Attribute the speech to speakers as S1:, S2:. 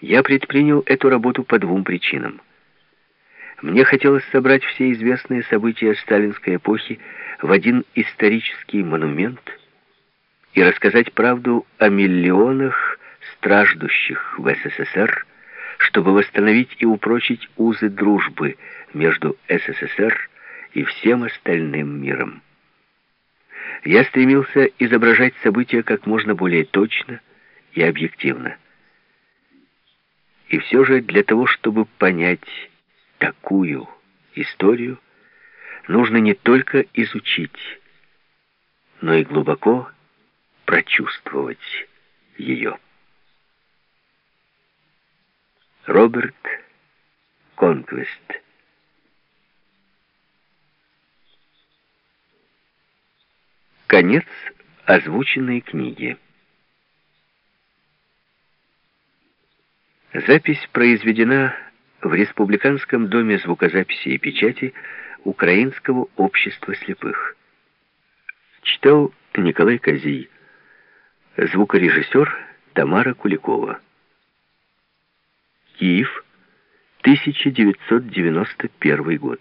S1: Я предпринял эту работу по двум причинам. Мне хотелось собрать все известные события сталинской эпохи в один исторический монумент и рассказать правду о миллионах страждущих в СССР, чтобы восстановить и упрочить узы дружбы между СССР и всем остальным миром. Я стремился изображать события как можно более точно и объективно. И все же для того, чтобы понять такую историю, нужно не только изучить, но и глубоко прочувствовать ее. Роберт Конквест Конец озвученной книги. Запись произведена в Республиканском доме звукозаписи и печати Украинского общества слепых. Читал Николай Козий. Звукорежиссер Тамара Куликова. Киев, 1991 год.